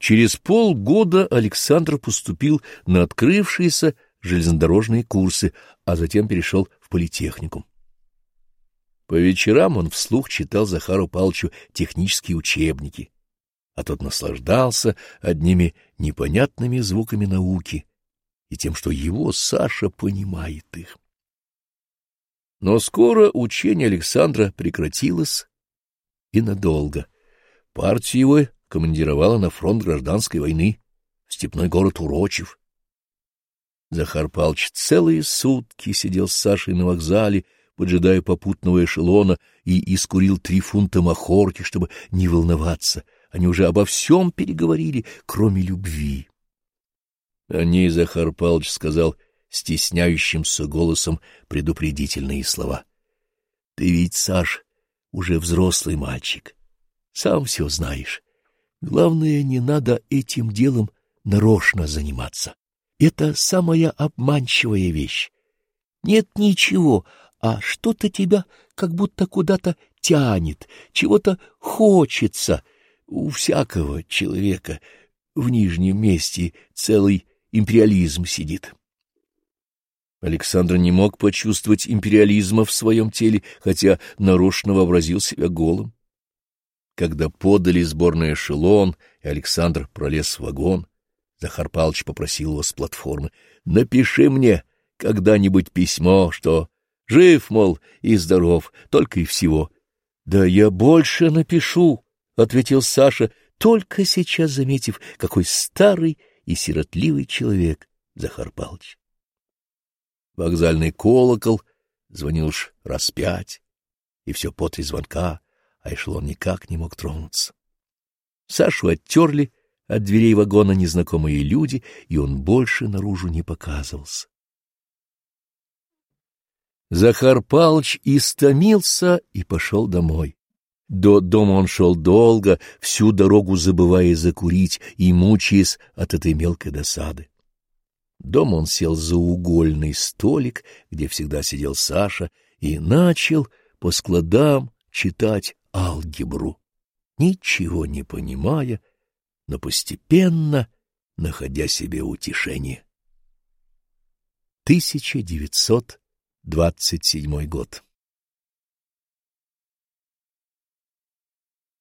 Через полгода Александр поступил на открывшиеся железнодорожные курсы, а затем перешел в политехникум. По вечерам он вслух читал Захару Павловичу технические учебники, а тот наслаждался одними непонятными звуками науки и тем, что его Саша понимает их. Но скоро учение Александра прекратилось и надолго. Партию его командировала на фронт гражданской войны в степной город Урочев. Захар Павлович целые сутки сидел с Сашей на вокзале, поджидая попутного эшелона, и искурил три фунта махорки, чтобы не волноваться. Они уже обо всем переговорили, кроме любви. О ней Захар Павлович сказал стесняющимся голосом предупредительные слова. — Ты ведь, Саш, уже взрослый мальчик, сам все знаешь. Главное, не надо этим делом нарочно заниматься. Это самая обманчивая вещь. Нет ничего, а что-то тебя как будто куда-то тянет, чего-то хочется. У всякого человека в нижнем месте целый империализм сидит. Александр не мог почувствовать империализма в своем теле, хотя нарочно вообразил себя голым. Когда подали сборный эшелон, и Александр пролез в вагон, Захар Павлович попросил его с платформы. — Напиши мне когда-нибудь письмо, что жив, мол, и здоров, только и всего. — Да я больше напишу, — ответил Саша, только сейчас заметив, какой старый и сиротливый человек Захар Павлович. Вокзальный колокол звонил уж раз пять, и все по три звонка, а эшелон никак не мог тронуться. Сашу оттерли, от дверей вагона незнакомые люди, и он больше наружу не показывался. Захар Палыч истомился и пошел домой. До дома он шел долго, всю дорогу забывая закурить и мучаясь от этой мелкой досады. Дома он сел за угольный столик, где всегда сидел Саша, и начал по складам читать алгебру, ничего не понимая, но постепенно находя себе утешение. 1927 год